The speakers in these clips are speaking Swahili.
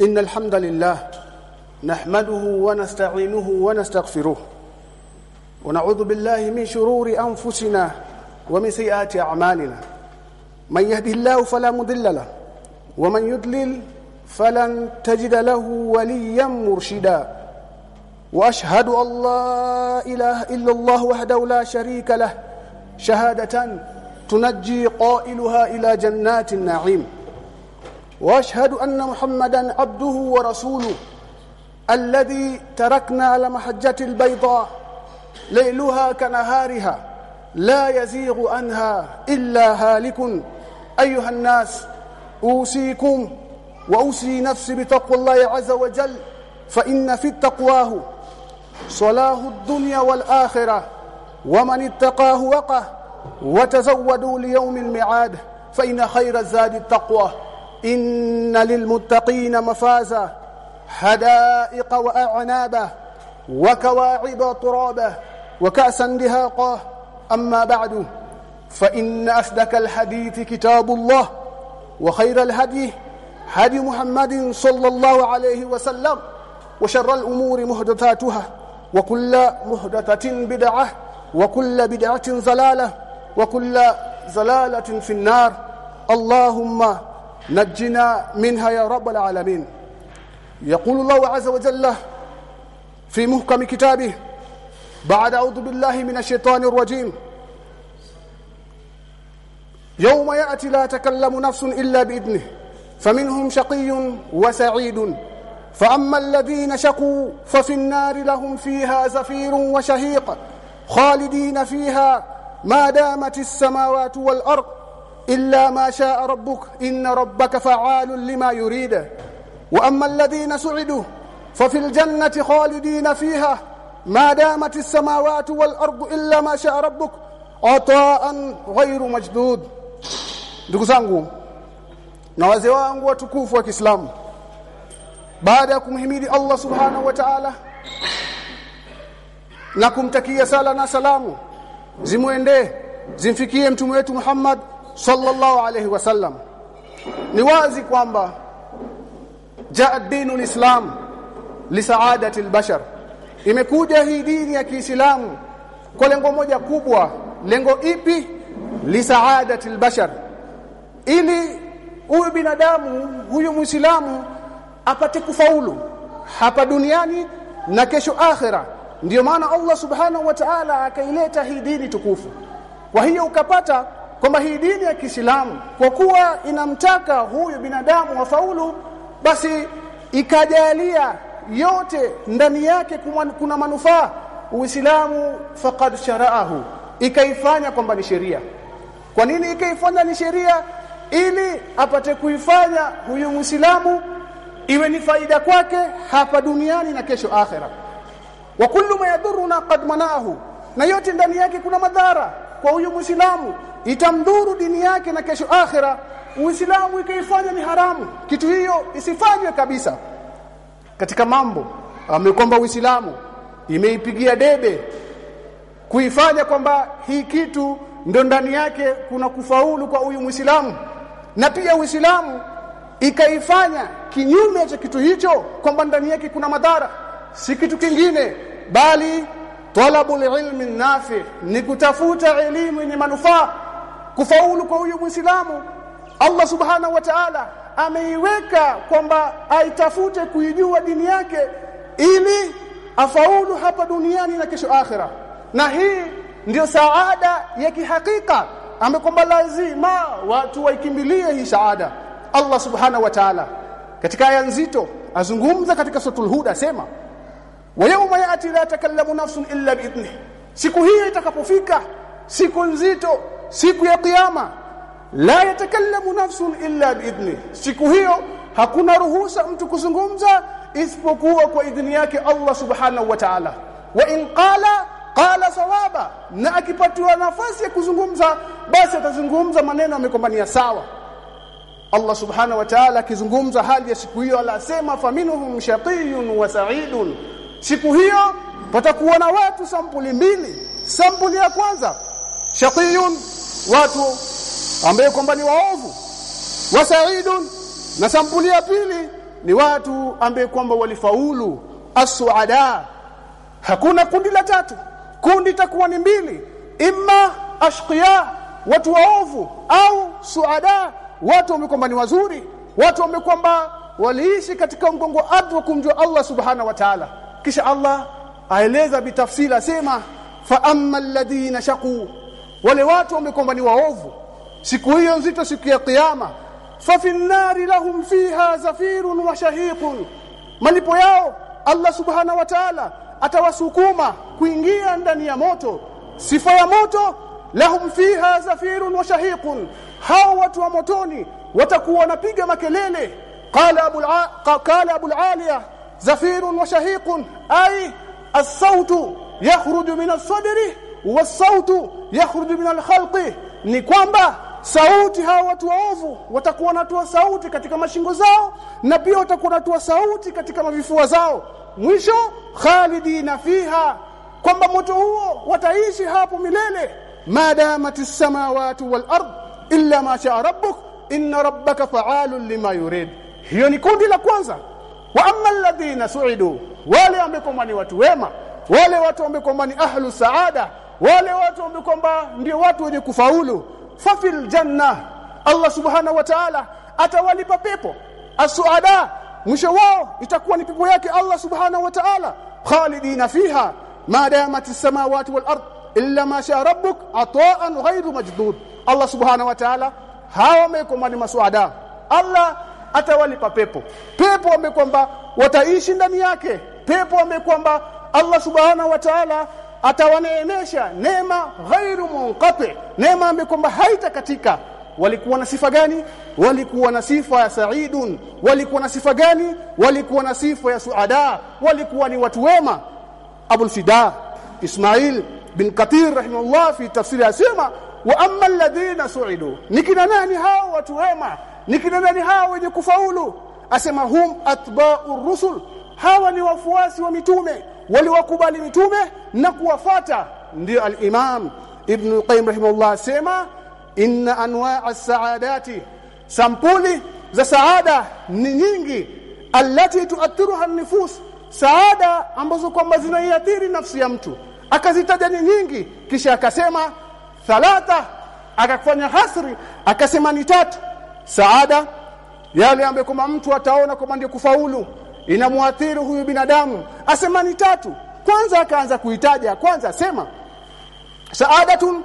إن الحمد لله نحمده ونستعينه ونستغفره ونعوذ بالله من شرور أنفسنا ومن سيئات أعمالنا. من يهده الله فلا مضل له ومن يضلل فلن تجد له وليا مرشدا. وأشهد أن لا إله إلا الله وحده لا شريك له شهادة تنجي قائلها إلى جنات النعيم. واشهد ان محمدا عبده ورسوله الذي تركنا على محجة البيضاء ليلها كنهارها لا يزيغ عنها إلا هالك. أيها الناس أوصيكم وأوصي نفسي بتقوى الله عز وجل فإن في التقواه صلاه الدنيا والآخرة ومن اتقاه وقه وتزودوا ليوم الميعاد فإن خير الزاد التقوى. إن للمتقين مفازا حدائق وأعنابا وكواعب ترابا وكأسا دهاقا. أما بعد فإن أصدق الحديث كتاب الله وخير الهدي هدي محمد صلى الله عليه وسلم وشر الأمور محدثاتها وكل محدثة بدعة وكل بدعة ضلالة وكل ضلالة في النار. اللهم نجنا منها يا رب العالمين. يقول الله عز وجل في محكم كتابه بعد أعوذ بالله من الشيطان الرجيم. يوم يأتي لا تكلم نفس إلا بإذنه فمنهم شقي وسعيد. فأما الذين شقوا ففي النار لهم فيها زفير وشهيق خالدين فيها ما دامت السماوات والأرض إلا ما شاء ربك إن ربك فعال لما يريد وأما الذين سعدوا ففي الجنة خالدين فيها ما دامت السماوات والأرض إلا ما شاء ربك عطاء غير مجدود ndugu zangu na wazee wangu watukufu wa Kiislamu baada ya kumhimidi Allah subhanahu wa ta'ala na kumtakia sala na salamu zimwendee zimfikie mtume wetu Muhammad sallallahu alayhi wasallam ni wazi kwamba jaa dinu lislam lisaadati albashar imekuja hii dini ya Kiislamu kwa lengo moja kubwa. Lengo ipi? Lisaadati albashar ili huyu binadamu huyu muislamu apate kufaulu hapa duniani na kesho akhera. Ndiyo maana Allah subhanahu wa ta'ala akaileta hii dini tukufu. Kwa hiyo ukapata kwamba hii dini ya Kiislamu kwa kuwa inamtaka huyu binadamu wafaulu basi ikajalia yote ndani yake kuna manufaa. Uislamu faqad shara'ahu ikaifanya kwamba ni sheria. Kwa nini ikaifanya ni sheria? Ili apate kuifanya huyu Muislamu iwe ni faida kwake hapa duniani na kesho akhera. Wa kullu ma yaduruna qad manaahu na yote ndani yake kuna madhara kwa huyu Muislamu itamdhuru dini yake na kesho akhira Uislamu ikaifanya ni haramu. Kitu hiyo isifanywe kabisa. Katika mambo amekwamba Uislamu imeipigia debe kuifanya kwamba hii kitu ndo ndani yake kuna kufaulu kwa huyu Muislamu. Na pia Uislamu ikaifanya kinyume cha kitu hicho kwamba ndani yake kuna madhara. Si kitu kingine bali talabul ilmi nafi ni kutafuta elimu yenye manufaa kufaulu kwa huyu Muislamu. Allah subhanahu wa ta'ala ameiweka kwamba aitafute kuijua dini yake ili afaulu hapa duniani na kesho akhira na hii ndio saada ya kihakika amekwamba lazima watu waikimbilie hii saada. Allah subhanahu wa ta'ala katika aya nzito azungumza katika suratul hud asema wa yawma yati la takallamu nafsun illa biidhni siku hiyo itakapofika siku nzito siku ya kiyama. La yatakallamu nafsun illa biidhni siku hiyo hakuna ruhusa mtu kuzungumza isipokuwa kwa idhini yake Allah subhanahu wa ta'ala. Wa in qala qala sawaba. Na akipatiwa nafasi ya kuzungumza basi atazungumza maneno amekombania sawa. Allah subhanahu wa ta'ala akizungumza hali ya siku hiyo alasema faminuhum shaqiyun wa sa'idun. Siku hiyo patakuwa na watu sampuli mbili. Sampuli ya kwanza shaqiyun watu ambao kwamba ni waovu wasaidun na sampuli ya pili ni watu ambao kwamba walifaulu as-suada. Hakuna kundi la tatu. Kundi takuwa ni mbili. Imma ashqiya watu waovu au suada watu wamekwamba ni wazuri watu wamekwamba waliishi katika mgongo ardhi wa kumjua Allah subhana wa ta'ala. Kisha Allah aeleza bitafsiri asema fa amma alladhina shaqu wale watu wamekomba ni waovu. Siku hiyo nzito siku ya kiyama. Fa fi nnari lahum fiha zafirun wa shahiqun. Malipo yao Allah subhana wa ta'ala atawasukuma kuingia ndani ya moto. Sifa ya moto lahum fiha zafirun wa shahiqun. Hao watu wa motoni watakuwa wanapiga makelele. Qala abu qala abu aliya zafirun wa shahiqun. Ay as-sautu yakhruju min as-sadri was-sautu yakhruju min al-khalqi. Ni kwamba sauti hawa watu waovu watakuwa wanatoa sauti katika mashingo zao na pia watakuwa wanatoa sauti katika mavifua zao. Mwisho khalidina fiha kwamba moto huo wataishi hapo milele. Madamati samawati wal ard illa ma sha rabbuk inna rabbaka fa'alun lima yurid. Hiyo ni kundi la kwanza. Wa amma alladhina su'idu wale ambao ni watu wema wale watu ambao ni ahlu saada wale watu ambao ndio watu wenye kufaulu fafil janna Allah subhanahu wa ta'ala atawalipa pepo. Asuada mwisho wao itakuwa ni pepo yake Allah subhanahu wa ta'ala. Khalidina fiha ma damat as-samawati wal ard illa ma sha rabbuk ata'an ghayru majdud Allah subhanahu wa ta'ala hawa wamekoma ni masuada Allah atawalipa pepo. Pepo wamekwamba wataishi ndani yake pepo wamekwamba Allah subhanahu wa ta'ala atawaneemesha neema ghairu munqati. Neema amekwamba haitakatika. Walikuwa na sifa gani? Walikuwa na sifa ya saidun. Walikuwa na sifa gani? Walikuwa na sifa ya suada. Walikuwa ni watu wema. Abul fida ismail bin kathir rahimahullah fi tafsiri asema wa amma alladhina su'idu. Nikina nani hao watu wema? Nikina nani hao wenye kufaulu? Asema hum atba'ur rusul hawa ni wafuasi wa mitume. Waliwakubali mitume na kuwafata ndio al-Imam Ibn Qayyim rahimahullah sema inna anwa'a as-sa'adati. Sampuli za saada ni nyingi. Allati tuathiruha an-nufus. Saada ambazo kwamba zinaiathiri nafsi ya mtu. Akazitaja ni nyingi. Kisha akasema thalatha. Akafanya hasri akasema ni tatu. Saada yale ambayo kwamba mtu ataona kwamba ndio kufaulu inamuathiri huyu binadamu. Asema ni tatu. Kwanza akaanza kuitaja kwanza asema saadatun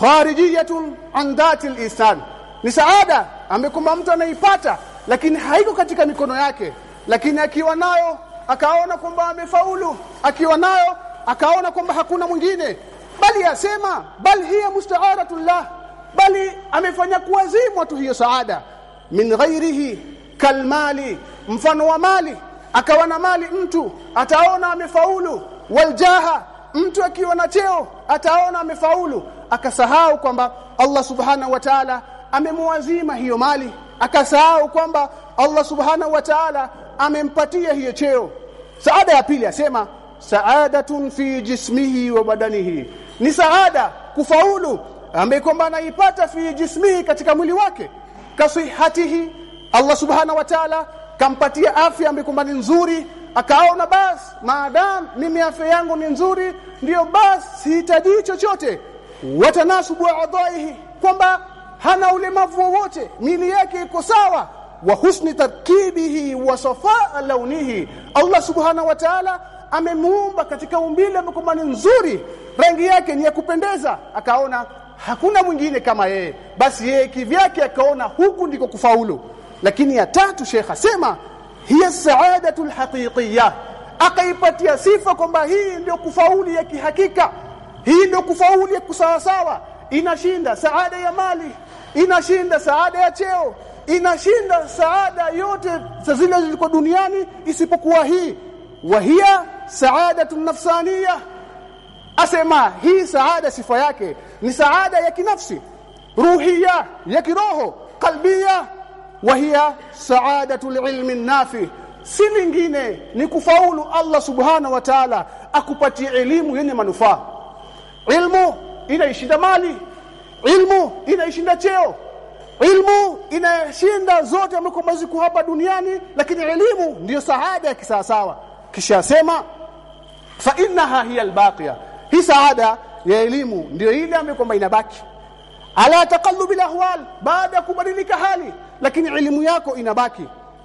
kharijiyatun an dhati lisan ni saada ambayo kwamba mtu anaipata lakini haiko katika mikono yake. Lakini akiwa nayo akaona kwamba amefaulu. Akiwa nayo akaona kwamba hakuna mwingine. Bali asema bal hiya musta'aratullah bali amefanya kuwazimwa tu hiyo saada. Min ghairihi kalmali mfano wa mali akawa na mali mtu ataona amefaulu. Waljaha mtu akiwa na cheo ataona amefaulu. Akasahau kwamba Allah subhanahu wa ta'ala amemwazima hiyo mali. Akasahau kwamba Allah subhanahu wa ta'ala amempatia hiyo cheo. Saada ya pili asema saadatun fi jismihi wa badanihi. Ni saada kufaulu ambaye kwamba anaipata fi jismihi katika mwili wake. Kasihatihi Allah subhanahu wa ta'ala kampatia afya ambayo nzuri. Akaona basi maadam mimi afya yangu ni nzuri. Ndio basi sihitaji chochote. Watanasubu adhaihi kwamba hana ulemavu wowote. Mili yake iko sawa. Wa husni tarkibihi wa safaa launihi. Allah subhanahu wa ta'ala amemuumba katika umbile ambalo ni nzuri. Rangi yake ni ya kupendeza. Akaona hakuna mwingine kama yeye. Basi yeye kivyake akaona huku ndiko kufaulu lakini ya tatu Sheikh asema hiya saadatu alhaqiqiyya. Akaipatia sifa kwamba hii ndio kufauli ya kihakika hii ndio kufauli ya kusawasawa. Inashinda saada ya mali inashinda saada ya cheo inashinda saada yote za zile zilizoko duniani isipokuwa hii. Wa hiya saadatu nafsaniya asema hii saada sifa yake ni saada ya kinafsi ruhiya ya kiroho kalbia wahia saadatu ilmi nafi. Si lingine ni kufaulu Allah subhana wa ta'ala akupatie elimu yenye manufaa. Ilmu inaishinda mali. Ilmu inaishinda cheo. Ilmu inashinda zote ambazo ziko hapa duniani lakini elimu ndiyo saada ya kisawasawa. Kisha asema fa innaha hiya albaqiya. Hii saada ya elimu ndiyo ile ambayo kwamba inabaki. Ala taqallub alahwal. Baada ya kubadilika hali lakini elimu yako inabaki.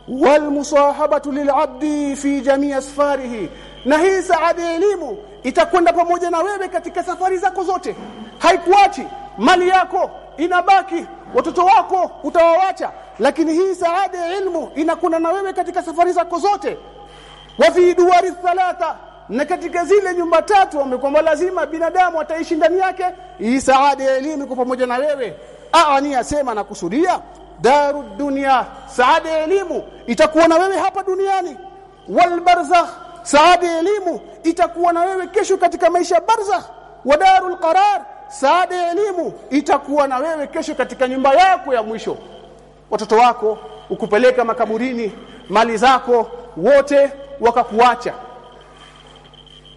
Wal musahabatu lilabdi fi jamii asfarihi. Na hii saada ya elimu itakwenda pamoja na wewe katika safari zako zote. Haikuachi. Mali yako inabaki. Watoto wako utawawacha. Lakini hii saada ya ilmu inakwenda na wewe katika safari zako zote. Wa fi duwari thalatha. Na katika zile nyumba tatu amekwamba lazima binadamu ataishi ndani yake. Hii saada ya elimu iko pamoja na wewe. Aani asema na kusudia daru dunya saada ya elimu itakuwa na wewe hapa duniani. Wal barzakh saada ya elimu itakuwa na wewe kesho katika maisha barzakh. Wa darul qarar saada ya elimu itakuwa na wewe kesho katika nyumba yako ya mwisho. Watoto wako ukupeleka makaburini mali zako wote wakakuacha.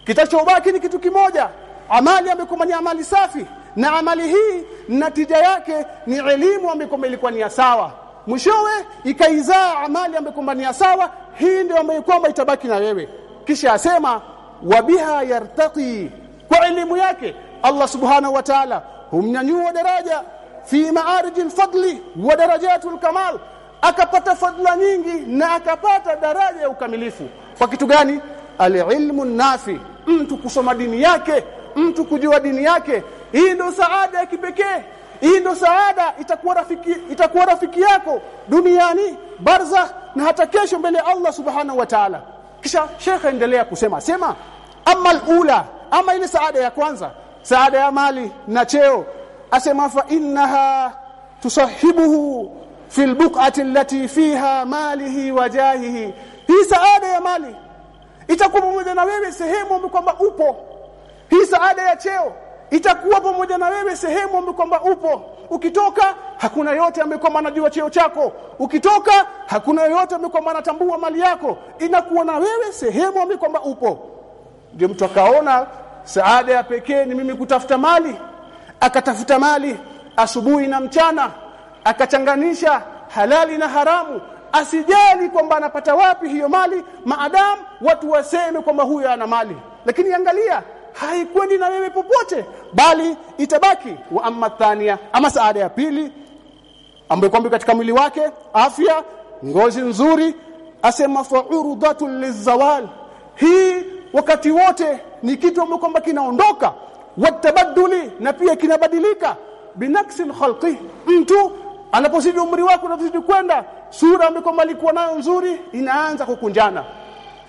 Kitachobaki ni kitu kimoja amali amekuwa ni amali safi na amali hii natija yake ni elimu ambayo ilikuwa ni sawa. Mwishowe ikaizaa amali ambayo ni sawa hii ndio ambayo kwamba itabaki na wewe. Kisha asema wabiha yartaqi kwa elimu yake Allah subhanahu wa ta'ala humnyanyua daraja. Fi ma'arij al-fadli wa darajatul kamal akapata fadla nyingi na akapata daraja ya ukamilifu. Kwa kitu gani? Alilmu nafi mtu kusoma dini yake mtu kujua dini yake hii ndio saada ya kipekee. Hii ndio saada itakuwa rafiki itakuwa rafiki yako duniani barza na hata kesho mbele Allah subhanahu wa ta'ala. Kisha Sheikh endelea kusema sema amma alula ama ile saada ya kwanza saada ya mali na cheo asema fa innaha tusahibuhu fi albuq'ati allati fiha malihi wa jahihi. Hii saada ya mali itakuwa pamoja na wewe sehemu kwamba upo. Hii saada ya cheo itakuwa pamoja na wewe sehemu ambayo kwamba upo. Ukitoka hakuna yote ambaye kwamba anajua cheo chako. Ukitoka hakuna yote ambaye kwamba anatambua mali yako. Inakuwa na wewe sehemu ambayo kwamba upo. Ndio mtu akaona saada ya pekee ni mimi kutafuta mali. Akatafuta mali asubuhi na mchana. Akachanganisha halali na haramu. Asijali kwamba anapata wapi hiyo mali. Maadamu watu waseme kwamba huyo ana mali. Lakini angalia haikwendi na wewe popote bali itabaki wa amma thania ama saada ya pili ambayo kwamba katika mwili wake afya ngozi nzuri asema fa'urdatul lizawal. Hii wakati wote ni kitu ambacho kwamba kinaondoka watabaduli na pia kinabadilika binaksi khalqi. Mtu anapozidi umri wako unazidi kwenda sura ambayo kwamba alikuwa nayo nzuri inaanza kukunjana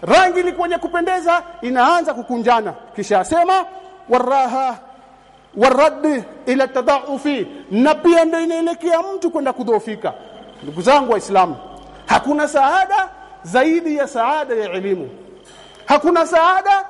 rangi ilikuwa ya kupendeza inaanza kukunjana. Kisha asema waraha warad ila tadaufi na pia ndio inaelekea mtu kwenda kudhoofika. Ndugu zangu waislamu hakuna saada zaidi ya saada ya elimu. Hakuna saada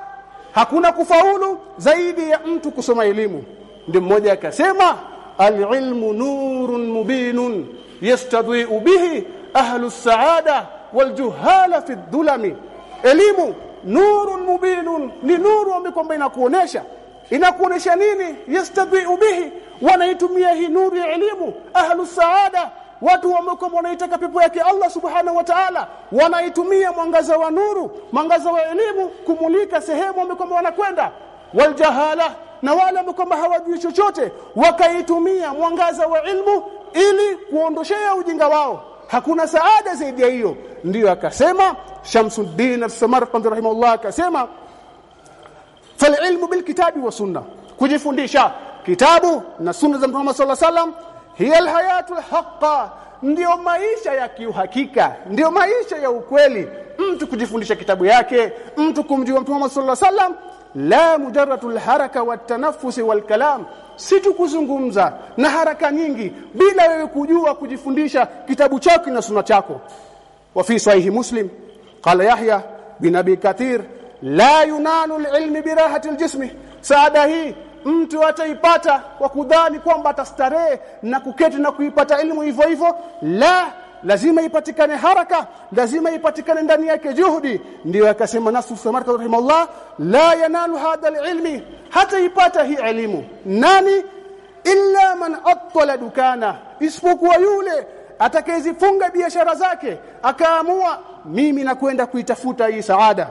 hakuna kufaulu zaidi ya mtu kusoma elimu. Ndio mmoja akasema alilmu nurun mubinun yastadhi'u bihi ahlu saada waljuhala fi dhulami elimu nurun mubinun. Ni nuru ambayo kwamba inakuonesha. Inakuonesha nini? Yastabiu bihi. Wanaitumia hii nuru ya elimu. Ahlu saada. Watu ambao wanaitaka pepo yake Allah subhanahu wa ta'ala. Wanaitumia mwangaza wa nuru mwangaza wa elimu kumulika sehemu ambako wanakwenda. Waljahala na wale ambao hawajui chochote wakaitumia mwangaza wa ilmu ili kuondoshea ujinga wao. Hakuna saada zaidi ya hiyo. Ndiyo akasema Shamsuddin al-Samarqandi rahimahullah akasema falilmu bilkitabi wa sunna kujifundisha kitabu na sunna za Muhammad sallallahu alaihi wasallam hiya alhayatu alhaqa ndio maisha ya kiuhakika ndio maisha ya ukweli. Mtu kujifundisha kitabu yake mtu kumjua Muhammad sallallahu alaihi wasallam la mujarratul haraka watanaffus walkalam si tu kuzungumza na haraka nyingi bila wewe kujua kujifundisha kitabu chako na sunna chako. Wa fi sahihi muslim qala يحيى بن ابي كثير la yunalu العلم birahati aljismi. Saada hii mtu ataipata kwa kudhani kwamba atastarehe na kuketi na kuipata elimu hivyo hivyo? La lazima ipatikane haraka lazima ipatikane ndani yake juhudi. Ndio akasema nasu samarka rahimahullah la yanalu hadha alilmi. Hata ipata hii elimu nani? Illa man attala dukana. Isipokuwa yule atakayezifunga biashara zake akaamua mimi nakwenda kuitafuta hii saada.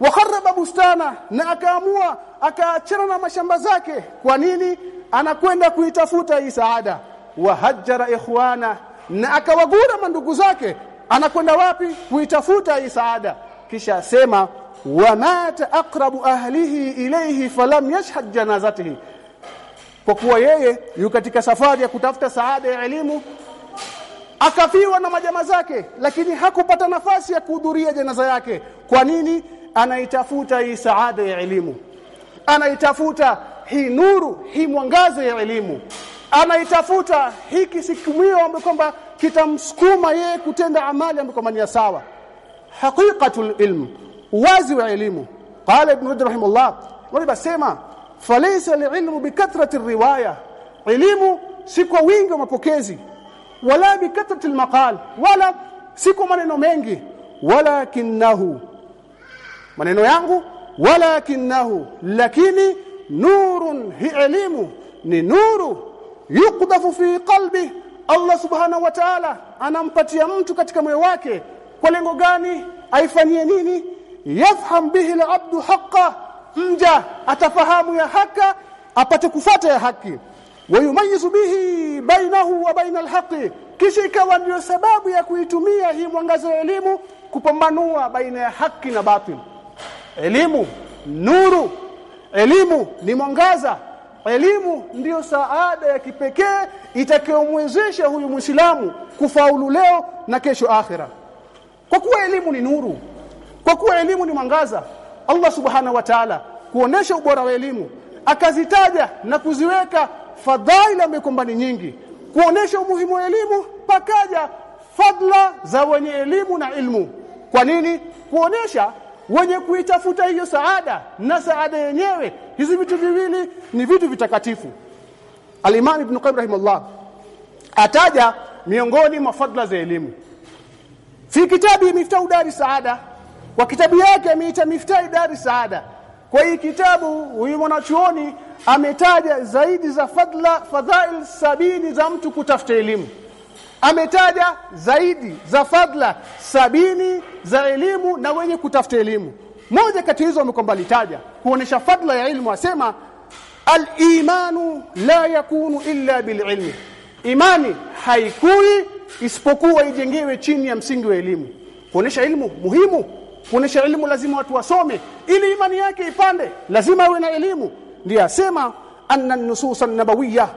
Wa kharaba bustana na akaamua akaachana na mashamba zake. Kwa nini? Anakwenda kuitafuta hii saada. Wa hajjara ikhwana na akawagura mandugu zake. Anakwenda wapi? Kuitafuta hii saada. Kisha asema wa mata aqrabu ahlihi ilayhi falam yashhad janazatihi. Kwa kuwa yeye yu katika safari ya kutafuta saada ya elimu akafiwa na majama zake lakini hakupata nafasi ya kuhudhuria jenaza yake. Kwa nini? Anaitafuta hii saada ya elimu. Anaitafuta hii nuru hii mwangaza ya elimu. Anaitafuta hiki sikumio ambapo kwamba kitamsukuma yeye kutenda amali ambayo kwamba ni sawa. Haqiqatul ilm wazi wa elimu. Qala ibn rajab rahimahullah waliba sema falaysa lilmu bikathrati riwaya. Elimu si kwa wingi wa mapokezi wala bikathrati almaqal wala siku maneno mengi walakinahu maneno yangu walakinahu lakini nurun hi elimu ni nuru yukdafu fi qalbi. Allah subhanahu wa ta'ala anampatia mtu katika moyo wake kwa lengo gani? Aifanyie nini? Yafham bihi al-abdu haqqa mja atafahamu ya haka apate kufata ya haki wayumayizu bihi bainahu wa baina al-haqi kisha ikawa ndio sababu ya kuitumia hii mwangazo wa elimu kupambanua baina ya haki na batil elimu nuru. Elimu ni mwangaza. Elimu ndiyo saada ya kipekee itakayomwezesha huyu Muislamu kufaulu leo na kesho akhira. Kwa kuwa elimu ni nuru kwa kuwa elimu ni mwangaza Allah subhanahu wa ta'ala kuonesha ubora wa elimu akazitaja na kuziweka fadhaila mikumbani nyingi. Kuonesha umuhimu wa elimu pakaja fadla za wenye elimu na ilmu. Kwa nini? Kuonesha wenye kuitafuta hiyo saada na saada yenyewe. Hizi vitu viwili ni vitu vitakatifu. Al-Imam Ibn Qayyim rahimahullah ataja miongoni mwa fadla za elimu. Fi kitabi miftahu dari saada kwa kitabu yake ameita miftahu dari saada. Kwa hii kitabu huyu mwanachuoni ametaja zaidi za fadla fadhail sabini za mtu kutafuta elimu. Ametaja zaidi za fadla sabini za elimu na wenye kutafuta elimu. Moja kati hizo amekwamba litaja kuonesha fadla ya ilmu asema al-imanu la yakunu illa bil-ilmi imani haikui isipokuwa ijengewe chini ya msingi wa elimu. Kuonesha ilmu muhimu kuonesha elimu lazima watu wasome. Ili imani yake ipande lazima awe na elimu ndiye asema anna nususa nabawiyya.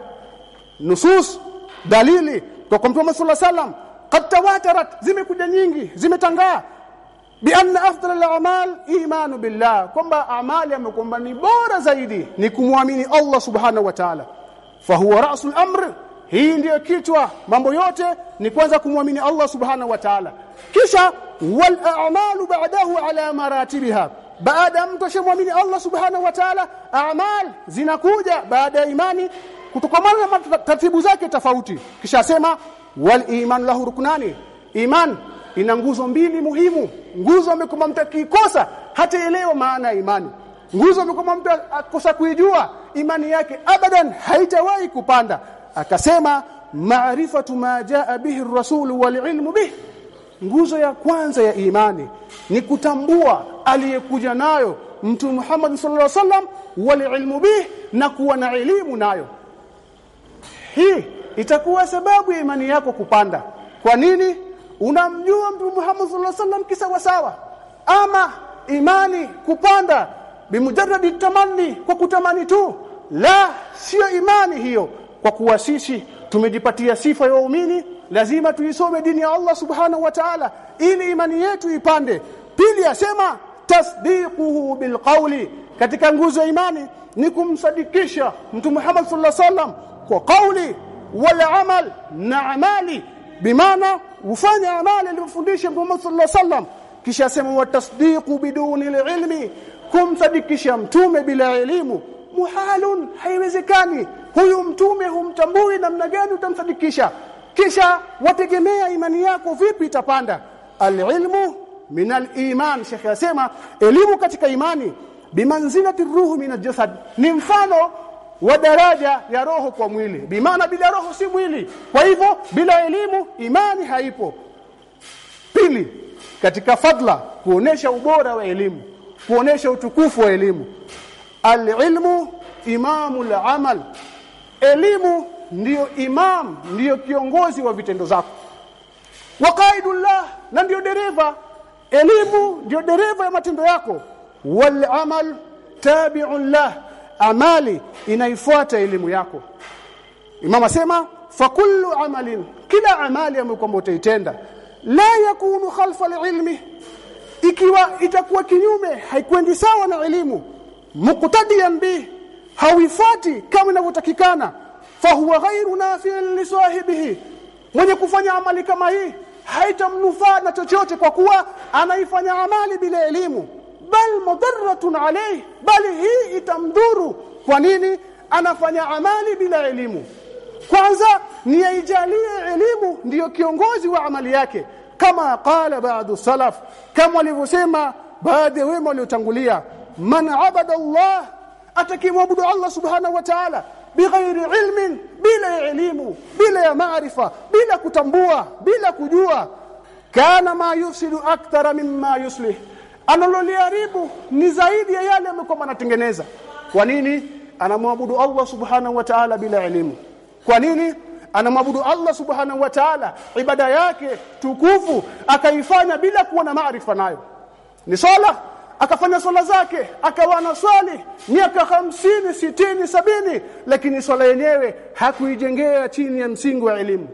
Nusus dalili kwa mtume sallallahu alayhi wasallam qad tawatarat zimekuja nyingi zimetangaa. Bi anna afdalul a'mal imanu billah. Kwamba amali amekomba ni bora zaidi ni kumwamini Allah subhanahu wa ta'ala. Fa huwa ra'sul amr hii ndiyo kichwa. Mambo yote ni kwanza kumwamini Allah subhanahu wa ta'ala. Kisha wal a'malu ba'dahu ala maratibiha baada ya mtu ashamwamini Allah subhanahu wa ta'ala a'mal zinakuja baada ya imani kutokamana na taratibu zake tofauti. Kisha asema wal iman lahu ruknani. Iman ina nguzo mbili muhimu. Nguzo amekoma mtu akikosa hataelewa maana ya imani. Nguzo amekoma mtu akosa kuijua imani yake abadan haitawahi kupanda. Akasema maarifatu ma jaa bihi ar-rasul wal ilmu bihi nguzo ya kwanza ya imani ni kutambua aliyekuja nayo mtu Muhammad sallallahu alaihi wasallam wal ilmu bih na kuwa na elimu nayo. Hii itakuwa sababu ya imani yako kupanda. Kwa nini? Unamjua mtu Muhammad sallallahu alaihi wasallam kisawa sawa ama imani kupanda bimujarradi tamanni kwa kutamani tu. La sio imani hiyo. Kwa kuwa sisi tumejipatia sifa ya waumini lazima tuisome dini ya Allah subhanahu wa ta'ala ili imani yetu ipande. Pili asema tasdiquhu bilqawli. Katika nguzo ya imani ni kumsadikisha mtu Muhammad sallallahu alaihi wasallam kwa kauli wala amal na amali. Bimaana ufanye amali aliyofundisha Muhammad sallallahu alaihi wasallam. Kisha asema wa tasdiqu biduni ilmi kumsadikisha mtume bila elimu muhalun haiwezekani. Huyu mtume humtambui namna gani utamsadikisha kisha wategemea imani yako vipi itapanda? Alilmu min aliman. Shekhi asema elimu katika imani bimanzilati ruhu min aljasad. Ni mfano wa daraja ya roho kwa mwili. Bimaana bila roho si mwili. Kwa hivyo bila elimu imani haipo. Pili katika fadla kuonesha ubora wa elimu kuonesha utukufu wa elimu. Alilmu imamu amal. Elimu ndiyo imam ndiyo kiongozi wa vitendo zako. Waqaidullah na ndiyo dereva. Elimu ndiyo dereva ya matendo yako. Wal amal tabi'un lah amali inaifuata elimu yako. Imam asema fa kullu amalin kila amali ambayo kwamba utaitenda la yakunu khalfa alilmi ikiwa itakuwa kinyume haikwendi sawa na elimu. Muqtadiyan bi hauifati kama inavyotakikana fahuwa ghairu nafi'in li sahibihi. Mwenye kufanya amali kama hii haitamnufaa na chochote kwa kuwa anaifanya amali bila elimu. Bal mudarratun alayhi bali hii itamdhuru kwa nini anafanya amali bila elimu. Kwanza ni aijalie elimu ndiyo kiongozi wa amali yake. Kama qala baadhi salaf kama walivyosema baadhi wema waliotangulia man abada Allah atakimwabudu Allah subhanahu wa ta'ala bighairi ilmin bila elimu bila ya maarifa bila kutambua bila kujua. kana ma yufsidu akthara mimma yuslih analoliharibu ni zaidi ya yale amekuwa anatengeneza. Kwa nini? Anamwabudu Allah subhanahu wa ta'ala bila elimu kwa nini? Anamwabudu Allah subhanahu wa ta'ala ibada yake tukufu akaifanya bila kuwa na maarifa nayo. Ni swala akafanya swala zake akawa na swali miaka hamsini sitini sabini lakini swala yenyewe hakuijengea chini ya msingi wa elimu.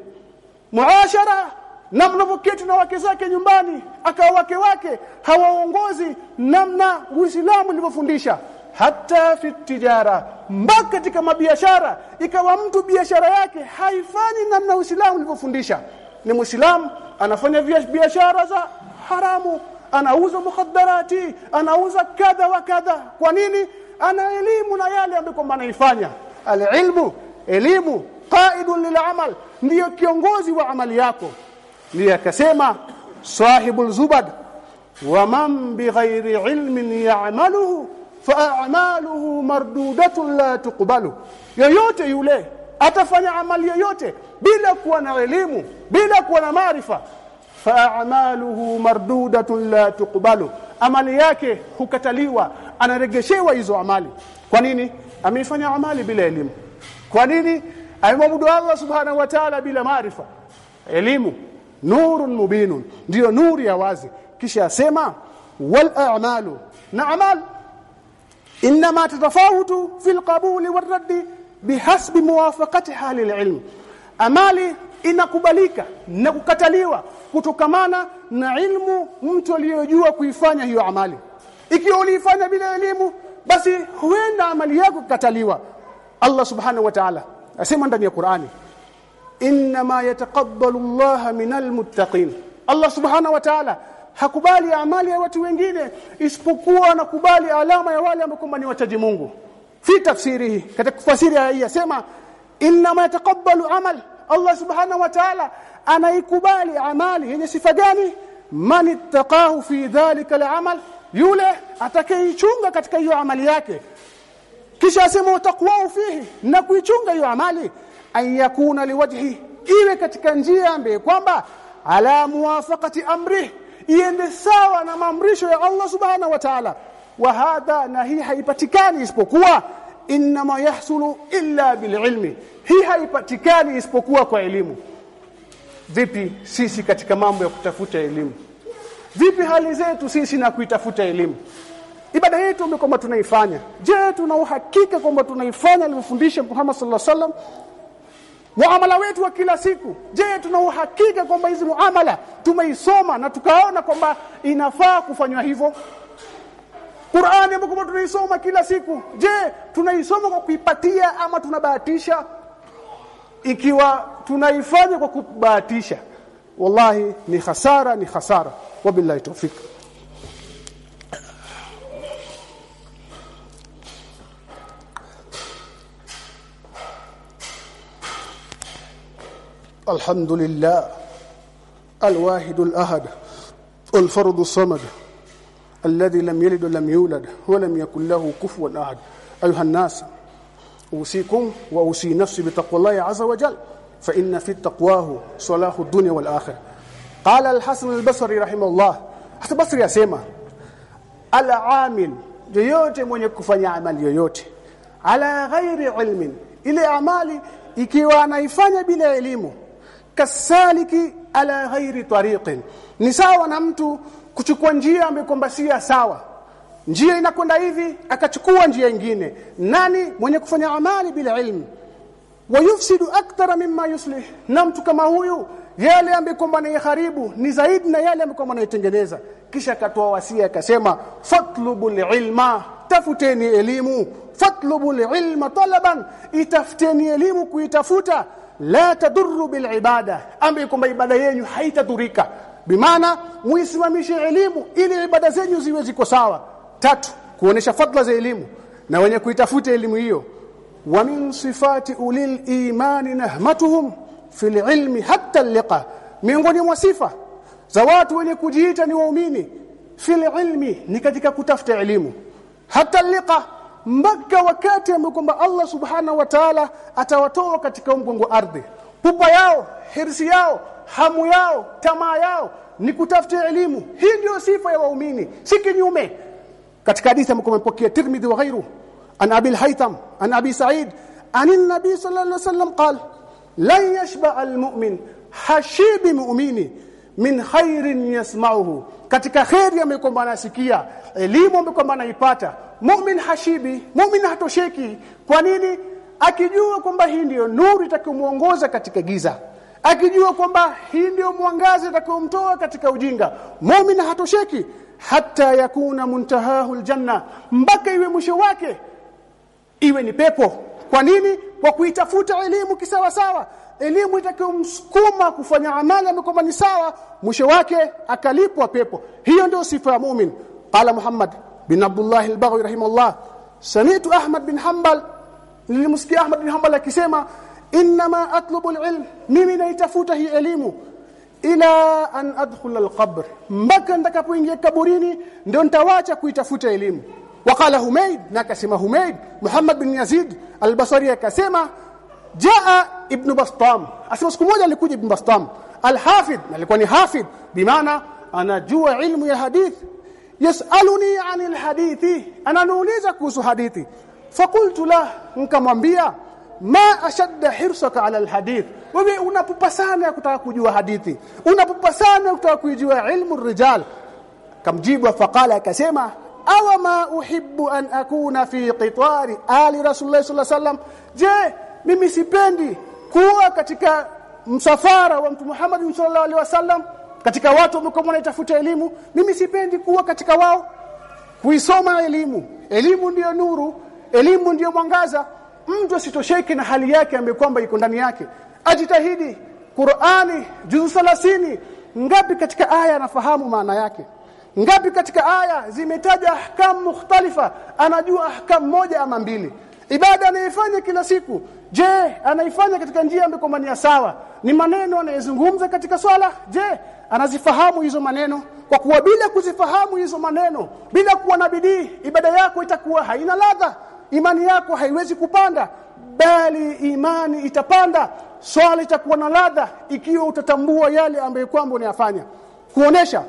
Muashara namna vuketi na wake zake nyumbani akawa wake wake hawaongozi namna Uislamu ulivyofundisha. Hata fitijara mpaka katika mabiashara ikawa mtu biashara yake haifanyi namna Uislamu ulivyofundisha. Ni Muislamu anafanya biashara za haramu anauza mukhaddarati anauza kadha wa kadha. Kwa nini? Ana elimu na yale ambayo anaifanya. Alilmu elimu qaidun lilamal ndiyo kiongozi wa amali yako. Ndiye akasema sahibul zubad wa man bighairi ilmin ya'maluhu fa'amaluhu mardudatun la tuqbalu. Yoyote yule atafanya amali yoyote bila kuwa na elimu bila kuwa na maarifa fa'amaluhu mardudatun la tuqbalu amali yake hukataliwa. Anaregeshewa hizo amali. Kwa nini? Ameifanya amali bila elimu. Kwa nini? Amemwabudu Allah subhanahu wa ta'ala bila maarifa. Elimu. Nurun mubinun. Ndiyo nuri ya wazi. Kisha asema wal a'malu. Na amal. Inma tatafawutu fil qabuli warraddi bihasbi muwafaqatiha lililm amali inakubalika na kukataliwa kutokamana na ilmu mtu aliyojua kuifanya hiyo amali. Ikiwa uliifanya bila elimu basi huenda amali yako kukataliwa Allah subhanahu wa ta'ala asema ndani ya Qur'ani inma yataqabbalu Allah minal muttaqin. Allah subhanahu wa ta'ala hakubali amali ya watu wengine isipokuwa anakubali alama ya wale ambao ni wachaji Mungu. Fi tafsirihi katika kufasiri hii asema inma yataqabbalu amal Allah subhanahu wa ta'ala anaikubali amali yenye sifa gani? Man ittaqahu fi dhalika al'amal yule atakayeichunga katika hiyo amali yake. Kisha asema utaqwa fihi na kuichunga hiyo amali. Ayakuna liwajhi iwe katika njia ambaye kwamba ala muwafaqati amri iende sawa na maamrisho ya Allah subhanahu wa ta'ala. Wa hadha na hii haipatikani isipokuwa inma yahsulu illa bililmi hii haipatikani isipokuwa kwa elimu. Vipi sisi katika mambo ya kutafuta elimu? Vipi hali zetu sisi na kuitafuta elimu? Ibada yetu ambayo kwamba tunaifanya. Je tuna uhakika kwamba tunaifanya alivyofundisha Muhammad sallallahu alaihi wasallam? Muamala wetu wa kila siku. Je tuna uhakika kwamba hizi muamala tumeisoma na tukaona kwamba inafaa kufanywa hivyo Qur'ani ambayo tunaisoma kila siku je tunaisoma kwa kuipatia ama tunabahatisha ikiwa tunaifanya kwa kubahatisha wallahi ni hasara ni hasara wabillahi tawfik الحمد لله الواحد الأحد الفرد الصمد alladhi lam yalid wa lam yulad wa lam yakul lahu kufuwan ahad. Ayuha an-nas usikum wa usi nafsi bi taqwallahi azza wa jalla fa inna fi taqwahu salahu dunya wal akhirah. Qala al-hasan al-basri rahimahullah hasa basri asema al-amil yoyote mwenye kufanya amali yoyote ala ghairi ilmin ile amali ikiwa anaifanya bila elimu kasaliki ala ghairi tariqin ni sawa na mtu kuchukua njia ambayo kwamba si sawa. Njia inakwenda hivi akachukua njia nyingine nani mwenye kufanya amali bila ilmu? Wayufsidu akthara mimma yuslih. Na mtu kama huyu yale ambayo kwamba anayeharibu ni zaidi na yale ambayo kwamba anaitengeneza. Kisha akatoa wasia akasema fatlubul ilma tafuteni elimu. Fatlubul ilma talaban itafuteni elimu kuitafuta. La tadurru bil ibada. Kwamba ibada yenu haitadhurika bimaana muisimamishe elimu ili ibada zenyu ziwe ziko sawa. Tatu kuonesha fadla za elimu na wenye kuitafuta elimu hiyo. Wa min sifati ulil imani nahmatuhum fil ilmi hatta liqa miongoni mwa sifa za watu wenye kujiita ni waumini fil ilmi ni katika kutafuta elimu. Hatta liqa mpaka wakati kwamba Allah subhana wa ta'ala atawatoa katika mgongo ardhi. Pupa yao hirsi yao hamu yao tamaa yao ni kutafuta elimu. Hii ndio sifa ya waumini si kinyume. Katika hadithi ambayo kumepokea Tirmidhi wa ghairu an Abi al-Haytham an Abi Sa'id an an-nabi sallallahu alayhi wasallam qala lan yashba al-mu'min hashibi mu'mini min khairin yasma'uhu. Katika khairi amekomba anasikia elimu amekomba anaipata mu'min hashibi mu'min hatosheki. Kwa nini? Akijua kwamba hii ndiyo nuru itakayomuongoza katika giza akijua kwamba hii ndio mwangazi atakayomtoa katika ujinga. Mu'min hatosheki hata yakuna muntahahu aljanna mpaka iwe mwisho wake iwe ni pepo. Kwa nini? Kwa kuitafuta elimu kisawa sawa elimu itakayomsukuma kufanya amali ambayo ni sawa mwisho wake akalipwa pepo. Hiyo ndio sifa ya mu'min. Qala muhammad bin abdullah al-baghawi rahimahullah sami'tu ahmad bin hanbal. Nilimsikia ahmad bin hanbal akisema inma atlubu al-ilm mimi naitafuta hii elimu ila an adkhula al-qabr mpaka nitakapoingia kaburini ndio nitawacha kuitafuta elimu وقال حميد نكسم حميد محمد بن يزيد البصري akasema jaa ibn bastam asema siku moja alikuja ibn bastam alhafidh alikuwa ni hafidh bimaana anajua ilmu ya hadith yasaluni an alhadithi ananiuliza kuhusu hadithi fakultu la nikamwambia ma ashadda hirsaka ala alhadith. Wewe unapupa sana kutaka kujua hadithi. Unapupa sana kutaka kujua ilmu rijal kamjibu faqala akasema awa ma uhibbu an akuna fi qitari ali rasulullah sallallahu alaihi wasallam? Je mimi sipendi kuwa katika msafara wa mtu Muhammad sallallahu alaihi wasallam? Katika watu ambao wanaitafuta elimu mimi sipendi kuwa katika wao. Kuisoma elimu. Elimu ndiyo nuru. Elimu ndiyo mwangaza mtu asitosheke na hali yake ambayo kwamba iko ndani yake. Ajitahidi. Qur'ani juzu 30 ngapi katika aya anafahamu maana yake? Ngapi katika aya zimetaja ahkam mukhtalifa anajua ahkam moja ama mbili? Ibada anaifanya kila siku. Je anaifanya katika njia ambayo ni sawa? Ni maneno anayezungumza katika swala? Je anazifahamu hizo maneno? Kwa kuwa bila kuzifahamu hizo maneno bila kuwa na bidii ibada yako itakuwa haina ladha imani yako haiwezi kupanda bali imani itapanda. Swala itakuwa na ladha ikiwa utatambua yale ambayo kwamba unayafanya. Kuonesha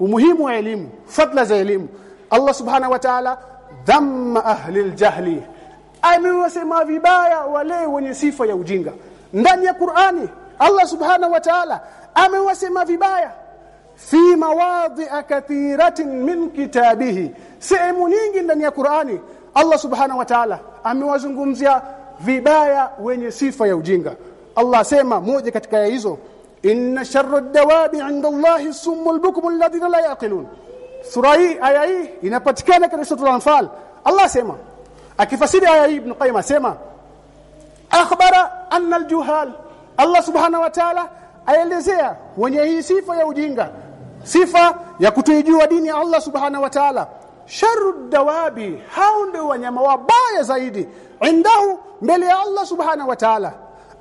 umuhimu wa elimu fadla za elimu. Allah subhanahu wa ta'ala dhamma ahli aljahli. Amewasema vibaya wale wenye sifa ya ujinga. Ndani ya Qur'ani Allah subhanahu wa ta'ala amewasema vibaya fi mawadhi kathiratin min kitabihi. Sehemu nyingi ndani ya Qur'ani Allah subhanahu wa ta'ala amewazungumzia vibaya wenye sifa ya ujinga. Allah asema moja katika ya hizo inna sharra dawabi 'inda Allahi summul bukum alladhina la yaqilun. Sura hii aya hii inapatikana katika sura al-anfal Allah asema akifasiri aya hii ibn Qayyim asema akhbara anna al-juhal. Allah subhanahu wa ta'ala aelezea wenye hii sifa ya ujinga sifa ya kutoijua dini ya Allah subhanahu wa ta'ala sharru dawabi hao ndio wanyama wabaya zaidi. Indahu mbele ya Allah subhanahu wa ta'ala.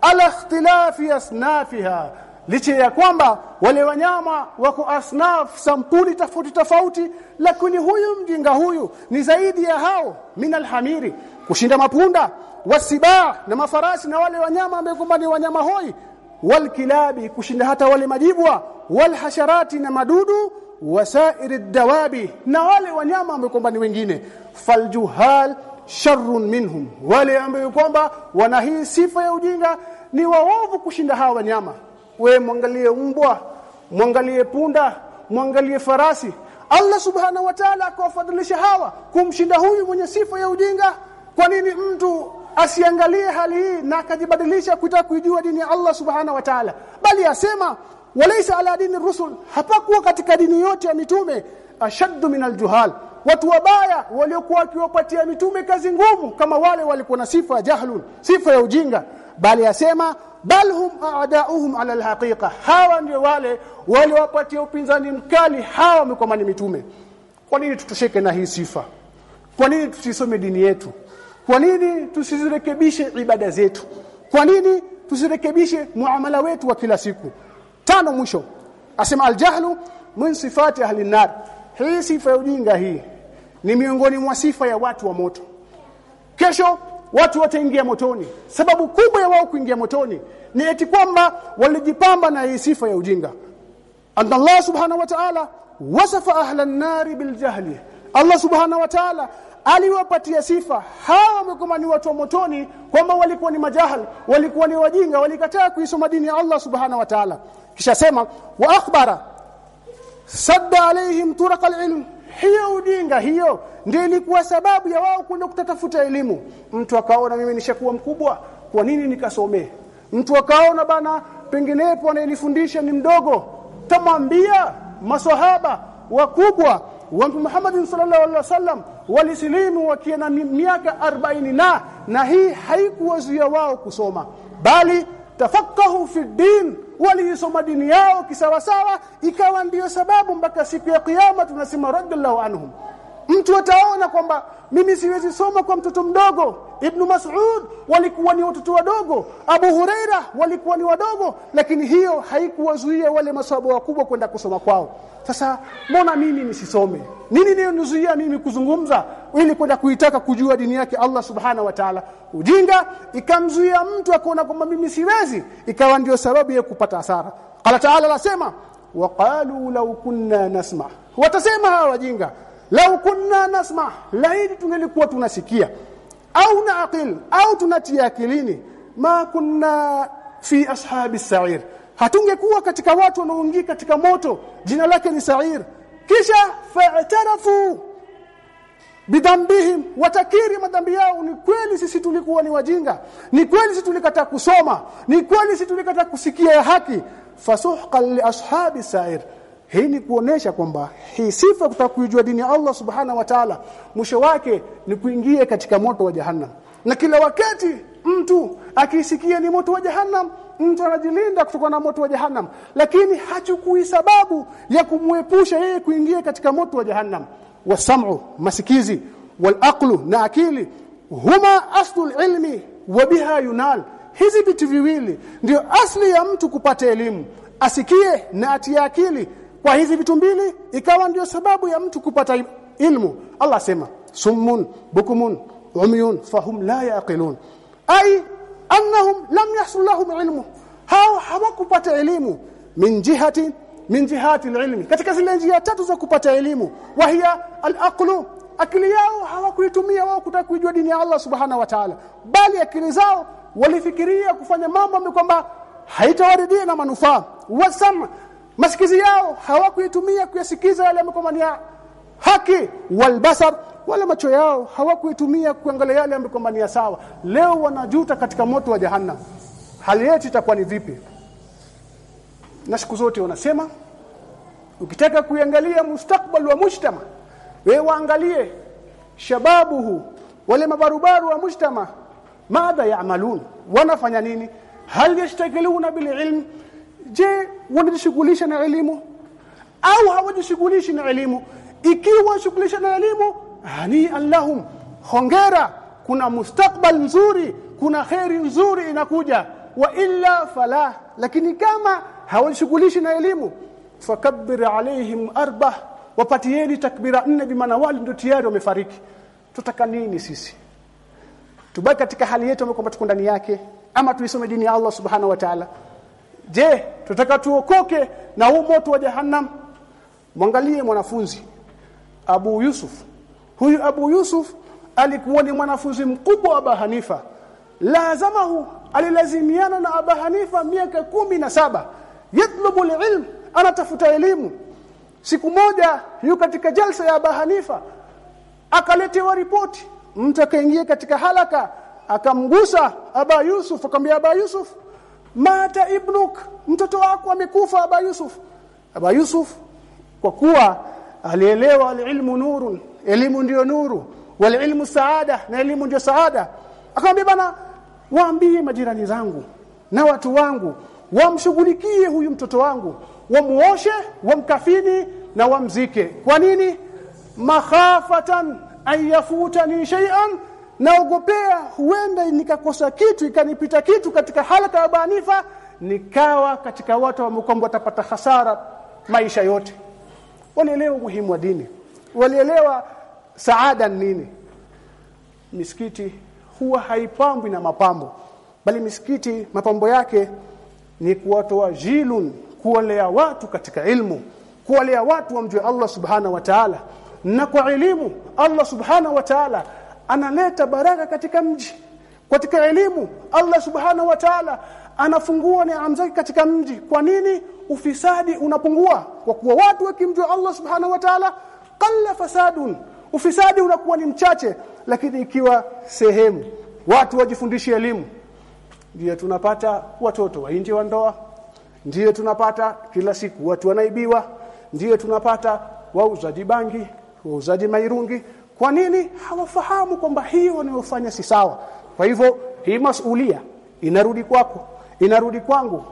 Ala ikhtilafi asnafiha licha ya kwamba wale wanyama wako asnaf sampuli tofauti tofauti lakini huyu mjinga huyu ni zaidi ya hao min alhamiri kushinda mapunda wasiba na mafarasi na wale wanyama ambao ni wanyama hoi. Walkilabi kushinda hata wale majibwa. Walhasharati na madudu wasairi dawabi na wale wanyama ambao kwamba ni wengine. Faljuhal sharrun minhum wale ambao kwamba wana hii sifa ya ujinga ni waovu kushinda hawa wanyama. We mwangalie mbwa mwangalie punda mwangalie farasi. Allah subhanahu wa ta'ala akawafadhilisha hawa kumshinda huyu mwenye sifa ya ujinga. Kwa nini mtu asiangalie hali hii na akajibadilisha kutaka kuijua dini ya Allah subhanahu wa ta'ala? Bali asema walaysa ala dini rusul hapakuwa katika dini yote ya mitume. Ashaddu min aljuhal watu wabaya waliokuwa wakiwapatia mitume kazi ngumu kama wale walikuwa na sifa ya jahlun sifa ya ujinga. Bali yasema bal hum a'da'uhum 'ala alhaqiqa hawa ndio wale waliowapatia upinzani mkali hawa wamekuwa ni mitume. Kwa nini tutosheke na hii sifa? Kwa nini tusisome dini yetu? Kwa nini tusizirekebishe ibada zetu? Kwa nini tusirekebishe muamala wetu wa kila siku tano mwisho. Asema aljahlu min sifati ahli nar hii sifa ya ujinga hii ni miongoni mwa sifa ya watu wa moto. Kesho watu wataingia motoni. Sababu kubwa ya wao kuingia motoni ni eti kwamba walijipamba na hii sifa ya ujinga. And Allah subhanahu wa ta'ala wasafa ahla an-nar bil jahli Allah subhanahu wa ta'ala aliwapatia sifa hawa wamekuwa ni watu wa motoni kwamba walikuwa ni majahal walikuwa ni wajinga walikataa kuisoma dini ya Allah subhanahu wa ta'ala kisha sema wa akhbara sadda alaihim turaq alilm. Hiyo udinga hiyo ndio ilikuwa sababu ya wao kwenda kutafuta elimu. Mtu akaona mimi nishakuwa mkubwa kwa nini nikasomee? Mtu akaona bana penginepo anayenifundisha ni mdogo. Tamwambia maswahaba wakubwa wa Muhammad sallallahu alaihi wasallam walisilimu wakiwa na miaka 40 na na hii haikuwazuia wao kusoma. Bali tafakahu fi waliisoma dini yao kisawasawa ikawa ndiyo sababu mpaka siku ya kiyama tunasema radallahu anhum mtu ataona kwamba mimi siwezi soma kwa mtoto mdogo. Ibn Mas'ud walikuwa ni watoto wadogo. Abu Huraira walikuwa ni wadogo. Lakini hiyo haikuwazuia wale maswahaba wakubwa kwenda kusoma kwao. Sasa mbona mimi nisisome? Nini ndio nizuia mimi kuzungumza ili kwenda kuitaka kujua dini yake Allah subhana wa ta'ala? Ujinga ikamzuia mtu akaona kwamba mimi siwezi. Ikawa ndio sababu ya kupata hasara. Qala ta'ala lasema waqalu law kunna nasma. Watasema hawa wajinga lau kunna nasma laidi tungelikuwa tunasikia. Au naaqil au tunatia akilini. Ma kunna fi ashabi sa'ir. Hatungekuwa katika watu wanaoingia katika moto jina lake ni sa'ir. Kisha fa'tarafu bidhambihim watakiri madhambi yao ni kweli sisi tulikuwa ni wajinga. Ni kweli sisi tulikataa kusoma. Ni kweli sisi tulikataa kusikia ya haki. Fasuhqan li ashabi sa'ir hii ni kuonesha kwamba hii sifa kutaka kuijua dini ya Allah subhana wa ta'ala mwisho wake ni kuingia katika moto wa jahannam. Na kila wakati mtu akisikia ni moto wa jahannam mtu anajilinda kutoka na moto wa jahannam. Lakini hachukui sababu ya kumwepusha yeye kuingia katika moto wa jahannam. Wasam'u masikizi. Walaqlu na akili. Huma aslul ilmi wa biha yunal. Hizi vitu viwili ndio asli ya mtu kupata elimu. Asikie na atie akili kwa hizi vitu mbili ikawa ndio sababu ya mtu kupata ilmu. Allah sema summun bukumun umyun fahum la yaqilun. Ay annahum lam yahsul lahum ilmu. Hao hawakupata elimu min jihati min jihati ilmi katika zile njia tatu za kupata elimu wahia alaqlu akili yao hawakuitumia wao kutaka kujua dini ya Allah subhana wa ta'ala. Bali akili zao walifikiria kufanya mambo kwamba haitawaridhia na manufaa. Wasam masikizi yao hawakuitumia kuyasikiza yale ni haki walbasar wala macho yao hawakuitumia kuangalia yale ni sawa. Leo wanajuta katika moto wa jahannam. Hali yetu itakuwa ni vipi? Na siku zote wanasema ukitaka kuangalia mustakbal wa mujtama wewe waangalie shababuhu wale mabarubaru wa mujtama madha yaamalun wanafanya nini? Hal yashtakiluna bil ilm je wanajishughulisha na elimu? Au hawajishughulishi na elimu? Ikiwa shughulisha na elimu hani allahum hongera kuna mustakbal nzuri kuna kheri nzuri inakuja. Wa illa fala. Lakini kama hawajishughulishi na elimu fakabbir alaihim arba. Wapatieni takbira nne bimaana wali ndio tayari wamefariki. Tutaka nini sisi? Tubaki katika hali yetu ambayo kwamba tuko ndani yake ama tuisome dini ya Allah subhanahu wa ta'ala je tutaka tuokoke na huu moto wa jahannam? Mwangalie mwanafunzi Abu Yusuf. Huyu Abu Yusuf alikuwa ni mwanafunzi mkubwa wa Abu Hanifa. Lazamahu alilazimiana na Abu Hanifa miaka kumi na saba. Yatlubu ilm anatafuta elimu. Siku moja yu katika jalsa ya Abu Hanifa akaletewa ripoti. Mtu akaingia katika halaka akamgusa Aba Yusuf akamwambia Aba Yusuf mata ibnuk mtoto wako amekufa Aba Yusuf. Aba Yusuf kwa kuwa alielewa alilmu nurun elimu ndio nuru walilmu saada na elimu ndio saada. Akamwambia bana waambie majirani zangu na watu wangu wamshughulikie huyu mtoto wangu wamuoshe wamkafini na wamzike. Kwa nini? Makhafatan an yafutani shay'an naogopea huenda nikakosa kitu ikanipita kitu katika halaka ya banifa nikawa katika watu ambao watapata hasara maisha yote. Walielewa umuhimu wa dini. Walielewa saada nini. Misikiti huwa haipambwi na mapambo bali misikiti mapambo yake ni kuwatoa jilun kuwalea watu katika ilmu kuwalea watu wamjue Allah subhana wa ta'ala na kwa elimu Allah subhana wa ta'ala analeta baraka katika mji. Katika elimu Allah subhanahu wa ta'ala anafungua neema zake katika mji. Kwa nini? Ufisadi unapungua. Kwa kuwa watu wakimjua Allah subhanahu wa ta'ala qalla fasadun. Ufisadi unakuwa ni mchache lakini ikiwa sehemu watu wajifundishe elimu. Ndiyo tunapata watoto wa nje wa ndoa. Ndiyo tunapata kila siku watu wanaibiwa. Ndiyo tunapata wauzaji bangi wauzaji mairungi kwa nini? Hawafahamu kwamba hii wanayofanya si sawa. Kwa hivyo hii masulia inarudi kwako inarudi kwangu